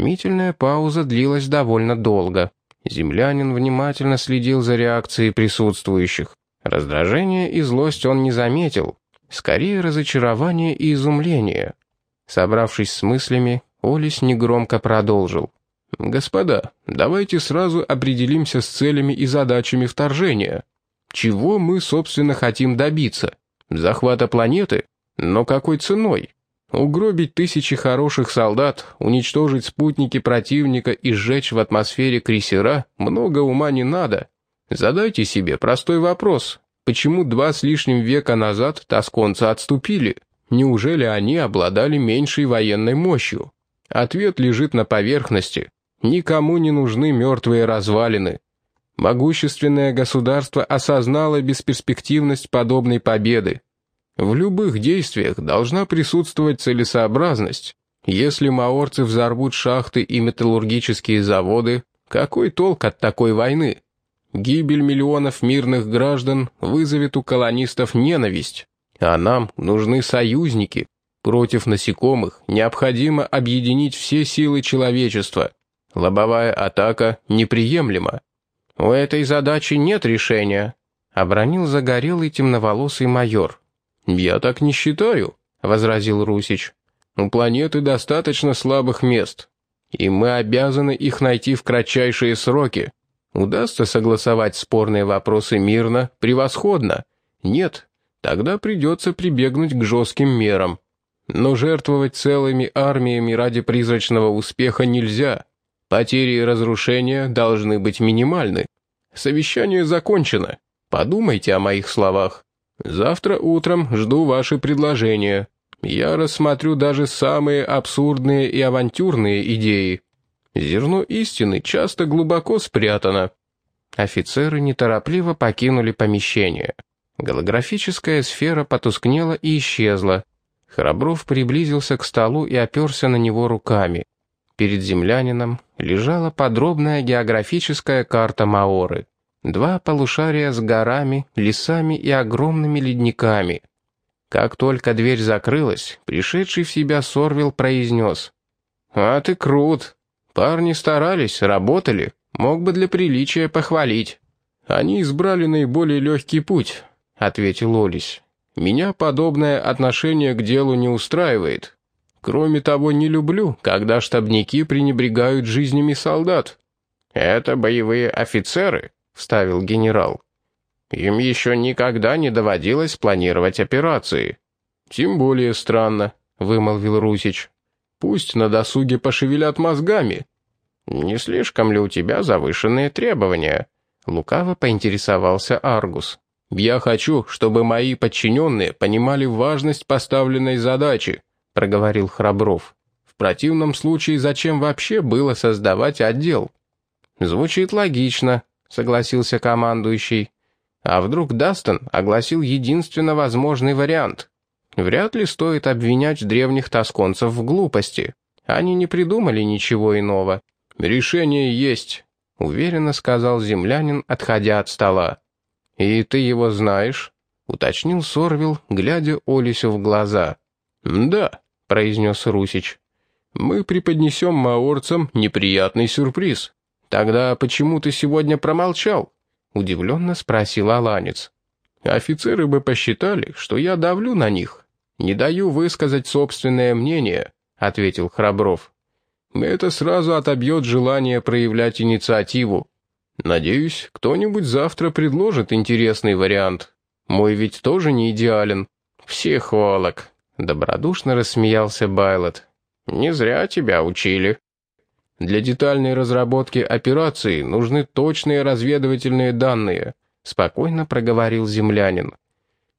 Томительная пауза длилась довольно долго. Землянин внимательно следил за реакцией присутствующих. Раздражение и злость он не заметил. Скорее разочарование и изумление. Собравшись с мыслями, Олис негромко продолжил. «Господа, давайте сразу определимся с целями и задачами вторжения. Чего мы, собственно, хотим добиться? Захвата планеты? Но какой ценой? Угробить тысячи хороших солдат, уничтожить спутники противника и сжечь в атмосфере крейсера много ума не надо. Задайте себе простой вопрос. Почему два с лишним века назад тосконцы отступили? Неужели они обладали меньшей военной мощью? Ответ лежит на поверхности. Никому не нужны мертвые развалины. Могущественное государство осознало бесперспективность подобной победы. В любых действиях должна присутствовать целесообразность. Если маорцы взорвут шахты и металлургические заводы, какой толк от такой войны? Гибель миллионов мирных граждан вызовет у колонистов ненависть. А нам нужны союзники. Против насекомых необходимо объединить все силы человечества. Лобовая атака неприемлема. У этой задачи нет решения, обронил загорелый темноволосый майор. «Я так не считаю», — возразил Русич. «У планеты достаточно слабых мест, и мы обязаны их найти в кратчайшие сроки. Удастся согласовать спорные вопросы мирно, превосходно. Нет, тогда придется прибегнуть к жестким мерам. Но жертвовать целыми армиями ради призрачного успеха нельзя. Потери и разрушения должны быть минимальны. Совещание закончено. Подумайте о моих словах. Завтра утром жду ваши предложения. Я рассмотрю даже самые абсурдные и авантюрные идеи. Зерно истины часто глубоко спрятано». Офицеры неторопливо покинули помещение. Голографическая сфера потускнела и исчезла. Храбров приблизился к столу и оперся на него руками. Перед землянином лежала подробная географическая карта Маоры. Два полушария с горами, лесами и огромными ледниками. Как только дверь закрылась, пришедший в себя Сорвил произнес. «А ты крут. Парни старались, работали. Мог бы для приличия похвалить». «Они избрали наиболее легкий путь», — ответил Олесь. «Меня подобное отношение к делу не устраивает. Кроме того, не люблю, когда штабники пренебрегают жизнями солдат». «Это боевые офицеры», вставил генерал. «Им еще никогда не доводилось планировать операции». «Тем более странно», — вымолвил Русич. «Пусть на досуге пошевелят мозгами». «Не слишком ли у тебя завышенные требования?» Лукаво поинтересовался Аргус. «Я хочу, чтобы мои подчиненные понимали важность поставленной задачи», — проговорил Храбров. «В противном случае зачем вообще было создавать отдел?» «Звучит логично», согласился командующий. А вдруг Дастон огласил единственно возможный вариант? Вряд ли стоит обвинять древних тосконцев в глупости. Они не придумали ничего иного. «Решение есть», — уверенно сказал землянин, отходя от стола. «И ты его знаешь?» — уточнил Сорвил, глядя Олесю в глаза. «Да», — произнес Русич. «Мы преподнесем маорцам неприятный сюрприз». «Тогда почему ты сегодня промолчал?» — удивленно спросил Аланец. «Офицеры бы посчитали, что я давлю на них. Не даю высказать собственное мнение», — ответил Храбров. «Это сразу отобьет желание проявлять инициативу. Надеюсь, кто-нибудь завтра предложит интересный вариант. Мой ведь тоже не идеален». «Психолог», — добродушно рассмеялся Байлот. «Не зря тебя учили». Для детальной разработки операции нужны точные разведывательные данные», — спокойно проговорил землянин.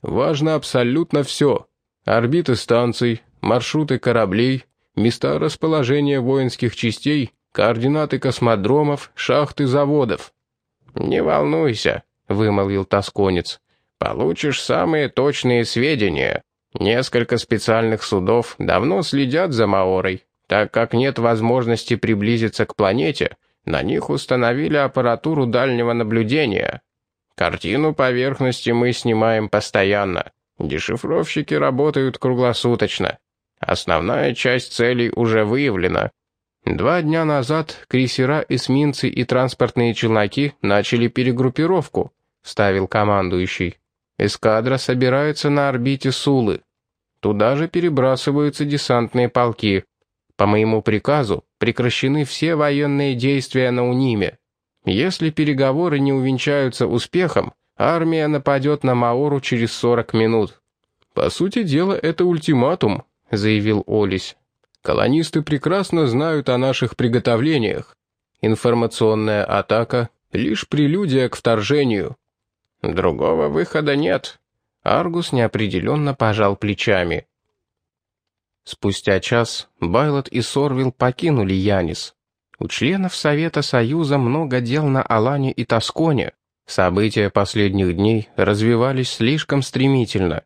«Важно абсолютно все. Орбиты станций, маршруты кораблей, места расположения воинских частей, координаты космодромов, шахты заводов». «Не волнуйся», — вымолвил тосконец. «Получишь самые точные сведения. Несколько специальных судов давно следят за Маорой. Так как нет возможности приблизиться к планете, на них установили аппаратуру дальнего наблюдения. Картину поверхности мы снимаем постоянно. Дешифровщики работают круглосуточно. Основная часть целей уже выявлена. Два дня назад крейсера, эсминцы и транспортные челноки начали перегруппировку, вставил командующий. Эскадра собирается на орбите Сулы. Туда же перебрасываются десантные полки. По моему приказу прекращены все военные действия на Униме. Если переговоры не увенчаются успехом, армия нападет на Маору через 40 минут. «По сути дела, это ультиматум», — заявил Олесь. «Колонисты прекрасно знают о наших приготовлениях. Информационная атака — лишь прелюдия к вторжению. Другого выхода нет. Аргус неопределенно пожал плечами. Спустя час Байлот и Сорвил покинули Янис. У членов Совета Союза много дел на Алане и Тосконе. События последних дней развивались слишком стремительно.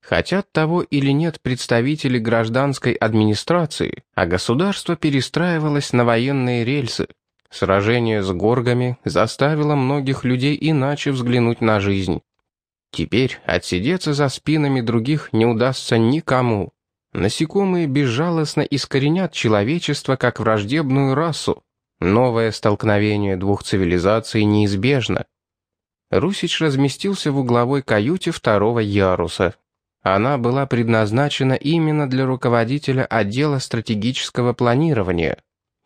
Хотят того или нет представители гражданской администрации, а государство перестраивалось на военные рельсы. Сражение с горгами заставило многих людей иначе взглянуть на жизнь. Теперь отсидеться за спинами других не удастся никому. Насекомые безжалостно искоренят человечество как враждебную расу. Новое столкновение двух цивилизаций неизбежно. Русич разместился в угловой каюте второго яруса. Она была предназначена именно для руководителя отдела стратегического планирования.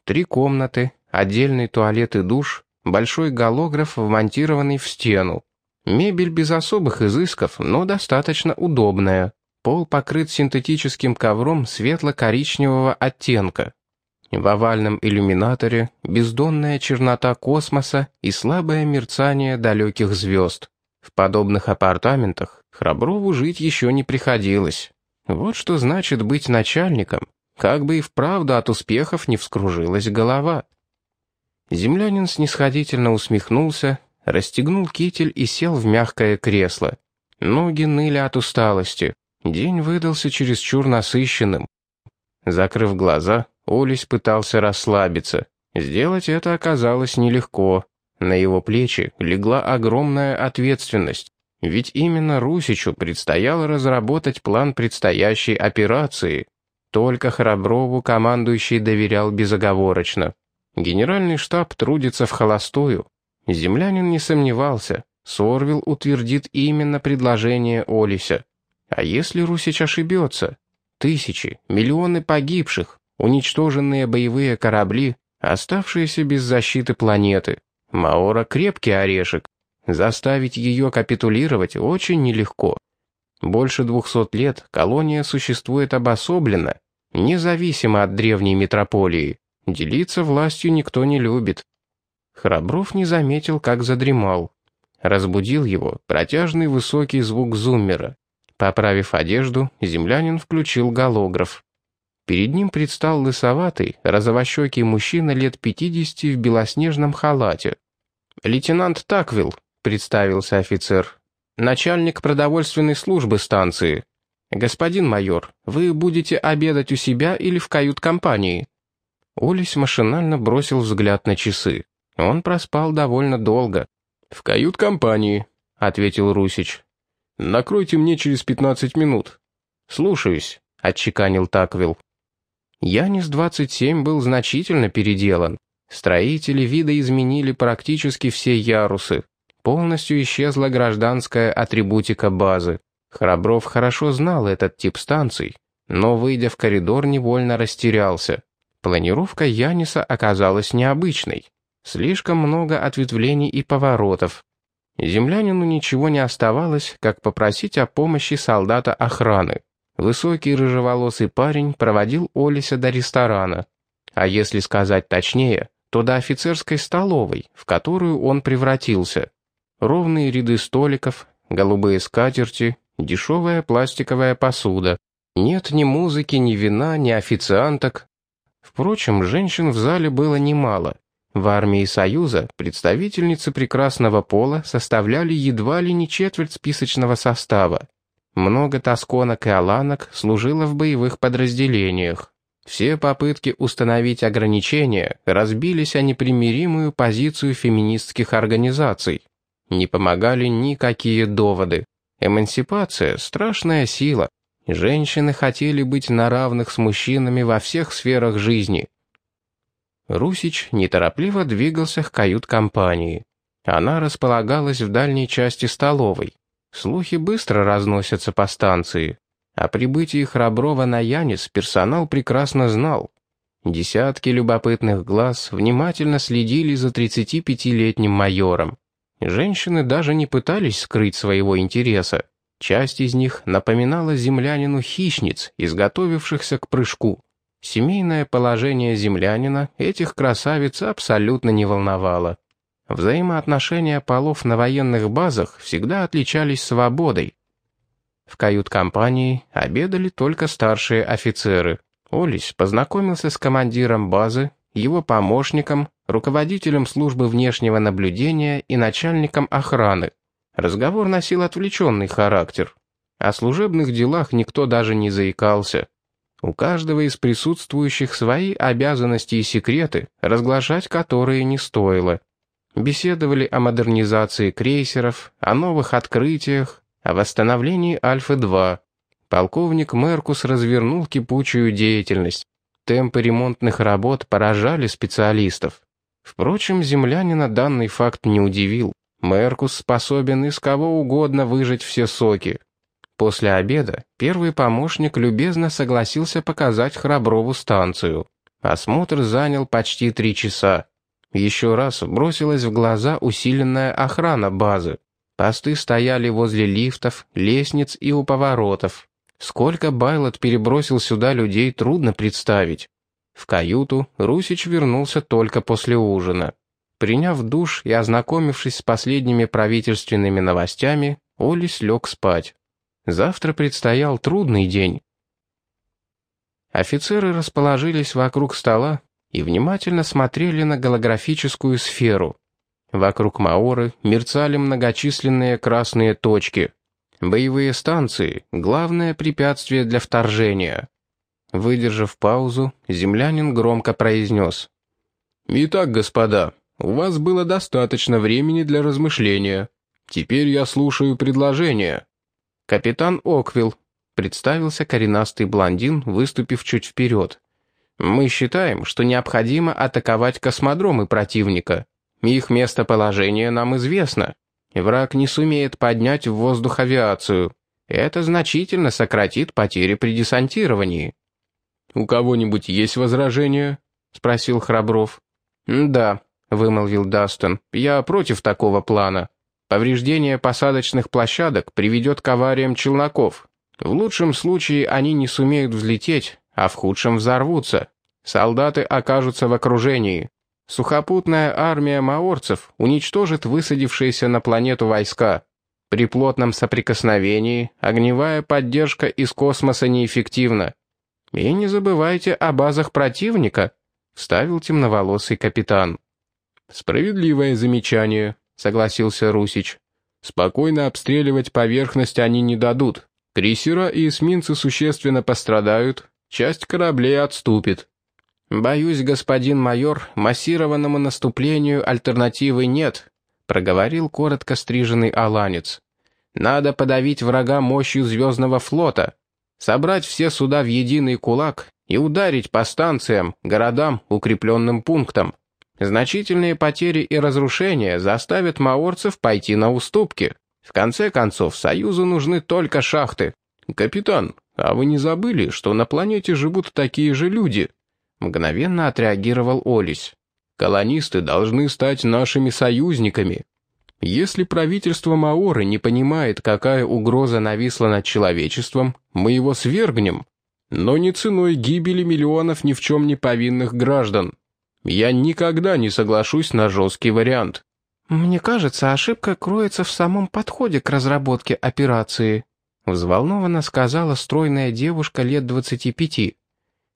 Три комнаты, Отдельный туалет и душ, большой голограф, вмонтированный в стену. Мебель без особых изысков, но достаточно удобная. Пол покрыт синтетическим ковром светло-коричневого оттенка. В овальном иллюминаторе бездонная чернота космоса и слабое мерцание далеких звезд. В подобных апартаментах Храброву жить еще не приходилось. Вот что значит быть начальником, как бы и вправду от успехов не вскружилась голова. Землянин снисходительно усмехнулся, расстегнул китель и сел в мягкое кресло. Ноги ныли от усталости. День выдался чересчур насыщенным. Закрыв глаза, Олесь пытался расслабиться. Сделать это оказалось нелегко. На его плечи легла огромная ответственность. Ведь именно Русичу предстояло разработать план предстоящей операции. Только Храброву командующий доверял безоговорочно. Генеральный штаб трудится в холостую. Землянин не сомневался. Сорвил утвердит именно предложение Олися. А если Русич ошибется? Тысячи, миллионы погибших, уничтоженные боевые корабли, оставшиеся без защиты планеты. Маора крепкий орешек. Заставить ее капитулировать очень нелегко. Больше двухсот лет колония существует обособленно, независимо от древней метрополии. Делиться властью никто не любит. Храбров не заметил, как задремал. Разбудил его протяжный высокий звук зуммера. Поправив одежду, землянин включил голограф. Перед ним предстал лысоватый, розовощекий мужчина лет пятидесяти в белоснежном халате. «Лейтенант Таквилл», — представился офицер, — «начальник продовольственной службы станции. Господин майор, вы будете обедать у себя или в кают-компании?» Олесь машинально бросил взгляд на часы. Он проспал довольно долго. «В кают-компании», — ответил Русич. «Накройте мне через пятнадцать минут». «Слушаюсь», — отчеканил Таквилл. Янис-27 был значительно переделан. Строители вида изменили практически все ярусы. Полностью исчезла гражданская атрибутика базы. Храбров хорошо знал этот тип станций, но, выйдя в коридор, невольно растерялся. Планировка Яниса оказалась необычной. Слишком много ответвлений и поворотов. Землянину ничего не оставалось, как попросить о помощи солдата охраны. Высокий рыжеволосый парень проводил Олиса до ресторана. А если сказать точнее, то до офицерской столовой, в которую он превратился. Ровные ряды столиков, голубые скатерти, дешевая пластиковая посуда. Нет ни музыки, ни вина, ни официанток, Впрочем, женщин в зале было немало. В армии Союза представительницы прекрасного пола составляли едва ли не четверть списочного состава. Много тосконок и аланок служило в боевых подразделениях. Все попытки установить ограничения разбились о непримиримую позицию феминистских организаций. Не помогали никакие доводы. Эмансипация — страшная сила, Женщины хотели быть на равных с мужчинами во всех сферах жизни. Русич неторопливо двигался к кают-компании. Она располагалась в дальней части столовой. Слухи быстро разносятся по станции. О прибытии Храброва на Янис персонал прекрасно знал. Десятки любопытных глаз внимательно следили за 35-летним майором. Женщины даже не пытались скрыть своего интереса. Часть из них напоминала землянину хищниц, изготовившихся к прыжку. Семейное положение землянина этих красавиц абсолютно не волновало. Взаимоотношения полов на военных базах всегда отличались свободой. В кают-компании обедали только старшие офицеры. Олесь познакомился с командиром базы, его помощником, руководителем службы внешнего наблюдения и начальником охраны. Разговор носил отвлеченный характер. О служебных делах никто даже не заикался. У каждого из присутствующих свои обязанности и секреты, разглашать которые не стоило. Беседовали о модернизации крейсеров, о новых открытиях, о восстановлении Альфа-2. Полковник Меркус развернул кипучую деятельность. Темпы ремонтных работ поражали специалистов. Впрочем, землянина данный факт не удивил. Меркус способен из кого угодно выжать все соки. После обеда первый помощник любезно согласился показать Храброву станцию. Осмотр занял почти три часа. Еще раз бросилась в глаза усиленная охрана базы. Посты стояли возле лифтов, лестниц и у поворотов. Сколько Байлот перебросил сюда людей, трудно представить. В каюту Русич вернулся только после ужина. Приняв душ и ознакомившись с последними правительственными новостями, Олис лег спать. Завтра предстоял трудный день. Офицеры расположились вокруг стола и внимательно смотрели на голографическую сферу. Вокруг Маоры мерцали многочисленные красные точки. Боевые станции — главное препятствие для вторжения. Выдержав паузу, землянин громко произнес. «Итак, господа, у вас было достаточно времени для размышления. Теперь я слушаю предложение». «Капитан Оквилл», — представился коренастый блондин, выступив чуть вперед. «Мы считаем, что необходимо атаковать космодромы противника. Их местоположение нам известно. Враг не сумеет поднять в воздух авиацию. Это значительно сократит потери при десантировании». «У кого-нибудь есть возражения?» — спросил Храбров. «Да», — вымолвил Дастон, — «я против такого плана». Повреждение посадочных площадок приведет к авариям челноков. В лучшем случае они не сумеют взлететь, а в худшем взорвутся. Солдаты окажутся в окружении. Сухопутная армия маорцев уничтожит высадившиеся на планету войска. При плотном соприкосновении огневая поддержка из космоса неэффективна. И не забывайте о базах противника, вставил темноволосый капитан. Справедливое замечание, согласился Русич. «Спокойно обстреливать поверхность они не дадут. Крейсера и эсминцы существенно пострадают, часть кораблей отступит». «Боюсь, господин майор, массированному наступлению альтернативы нет», проговорил коротко стриженный аланец. «Надо подавить врага мощью Звездного флота, собрать все суда в единый кулак и ударить по станциям, городам, укрепленным пунктам. Значительные потери и разрушения заставят маорцев пойти на уступки. В конце концов, Союзу нужны только шахты. «Капитан, а вы не забыли, что на планете живут такие же люди?» Мгновенно отреагировал Олесь. «Колонисты должны стать нашими союзниками. Если правительство Маоры не понимает, какая угроза нависла над человечеством, мы его свергнем, но не ценой гибели миллионов ни в чем не повинных граждан. Я никогда не соглашусь на жесткий вариант. Мне кажется, ошибка кроется в самом подходе к разработке операции, взволнованно сказала стройная девушка лет двадцати пяти.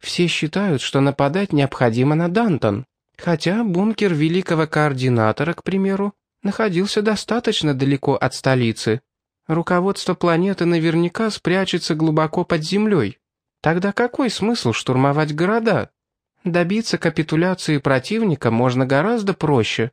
Все считают, что нападать необходимо на Дантон, хотя бункер великого координатора, к примеру, находился достаточно далеко от столицы. Руководство планеты наверняка спрячется глубоко под землей. Тогда какой смысл штурмовать города? Добиться капитуляции противника можно гораздо проще.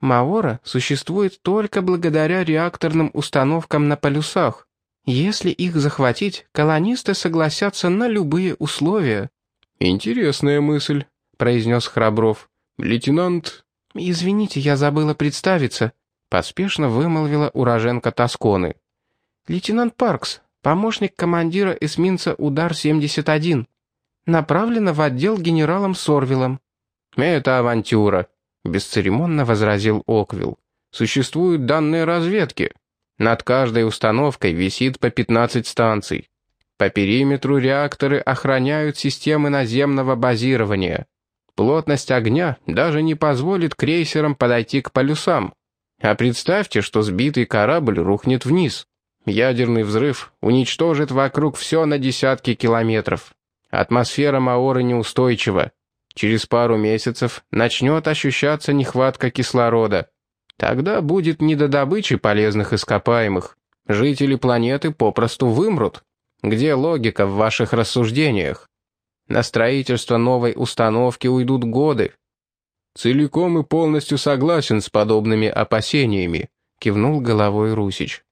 Маора существует только благодаря реакторным установкам на полюсах. Если их захватить, колонисты согласятся на любые условия. «Интересная мысль», — произнес Храбров. Лейтенант...» «Извините, я забыла представиться», — поспешно вымолвила уроженка Тосконы. «Лейтенант Паркс, помощник командира эсминца «Удар-71». Направлена в отдел генералом Сорвилом». «Это авантюра», — бесцеремонно возразил Оквилл. «Существуют данные разведки. Над каждой установкой висит по 15 станций. По периметру реакторы охраняют системы наземного базирования. Плотность огня даже не позволит крейсерам подойти к полюсам. А представьте, что сбитый корабль рухнет вниз. Ядерный взрыв уничтожит вокруг все на десятки километров. Атмосфера Маоры неустойчива. Через пару месяцев начнет ощущаться нехватка кислорода. Тогда будет не до добычи полезных ископаемых. Жители планеты попросту вымрут. Где логика в ваших рассуждениях? На строительство новой установки уйдут годы. Целиком и полностью согласен с подобными опасениями, кивнул головой Русич.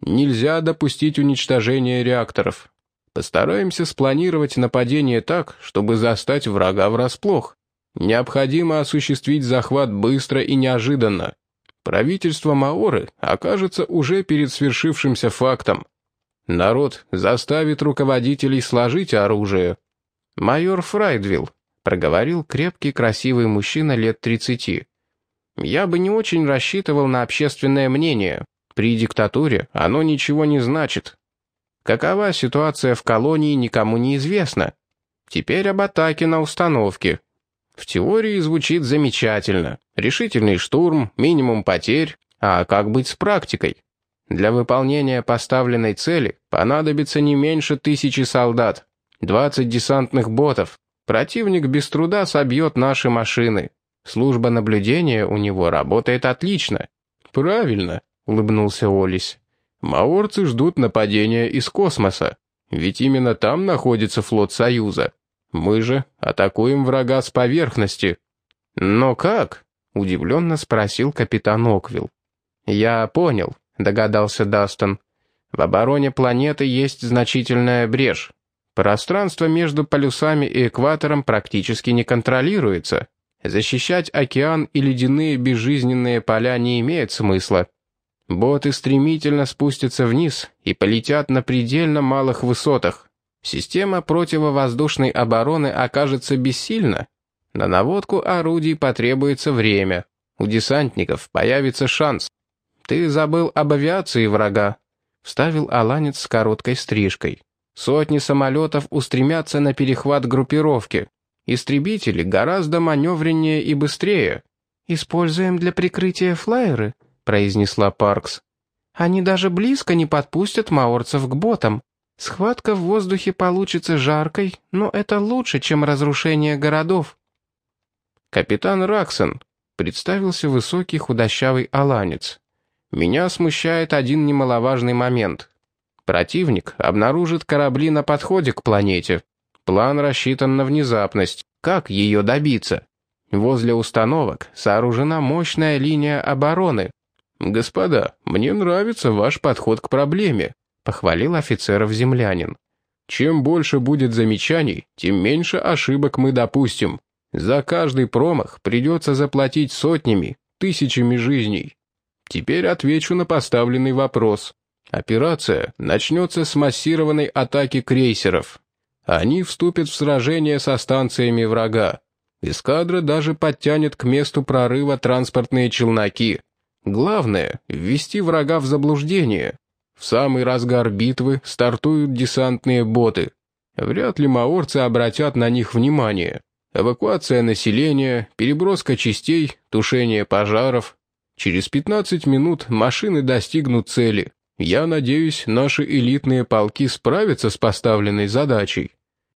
Нельзя допустить уничтожения реакторов. Постараемся спланировать нападение так, чтобы застать врага врасплох. Необходимо осуществить захват быстро и неожиданно. Правительство Маоры окажется уже перед свершившимся фактом. Народ заставит руководителей сложить оружие. «Майор Фрайдвилл», — проговорил крепкий красивый мужчина лет тридцати. «Я бы не очень рассчитывал на общественное мнение. При диктатуре оно ничего не значит. Какова ситуация в колонии, никому не известно. Теперь об атаке на установке. В теории звучит замечательно. Решительный штурм, минимум потерь. А как быть с практикой? Для выполнения поставленной цели понадобится не меньше тысячи солдат, 20 десантных ботов. Противник без труда собьет наши машины. Служба наблюдения у него работает отлично. Правильно, улыбнулся Олесь. Маорцы ждут нападения из космоса. Ведь именно там находится флот Союза. Мы же атакуем врага с поверхности. Но как? Удивленно спросил капитан Оквилл. Я понял, догадался Дастон. В обороне планеты есть значительная брешь. Пространство между полюсами и экватором практически не контролируется. Защищать океан и ледяные безжизненные поля не имеет смысла. Боты стремительно спустятся вниз и полетят на предельно малых высотах. Система противовоздушной обороны окажется бессильна. На наводку орудий потребуется время. У десантников появится шанс. «Ты забыл об авиации врага», — вставил Аланец с короткой стрижкой. «Сотни самолетов устремятся на перехват группировки. Истребители гораздо маневреннее и быстрее. Используем для прикрытия флайеры», произнесла Паркс. «Они даже близко не подпустят маорцев к ботам. Схватка в воздухе получится жаркой, но это лучше, чем разрушение городов». «Капитан Раксон», — представился высокий худощавый аланец. «Меня смущает один немаловажный момент. Противник обнаружит корабли на подходе к планете. План рассчитан на внезапность. Как ее добиться?» Возле установок сооружена мощная линия обороны, «Господа, мне нравится ваш подход к проблеме», — похвалил офицеров землянин. «Чем больше будет замечаний, тем меньше ошибок мы допустим. За каждый промах придется заплатить сотнями, тысячами жизней. Теперь отвечу на поставленный вопрос. Операция начнется с массированной атаки крейсеров. Они вступят в сражение со станциями врага. Эскадра даже подтянет к месту прорыва транспортные челноки. Главное — ввести врага в заблуждение. В самый разгар битвы стартуют десантные боты. Вряд ли маорцы обратят на них внимание. Эвакуация населения, переброска частей, тушение пожаров. Через 15 минут машины достигнут цели. Я надеюсь, наши элитные полки справятся с поставленной задачей.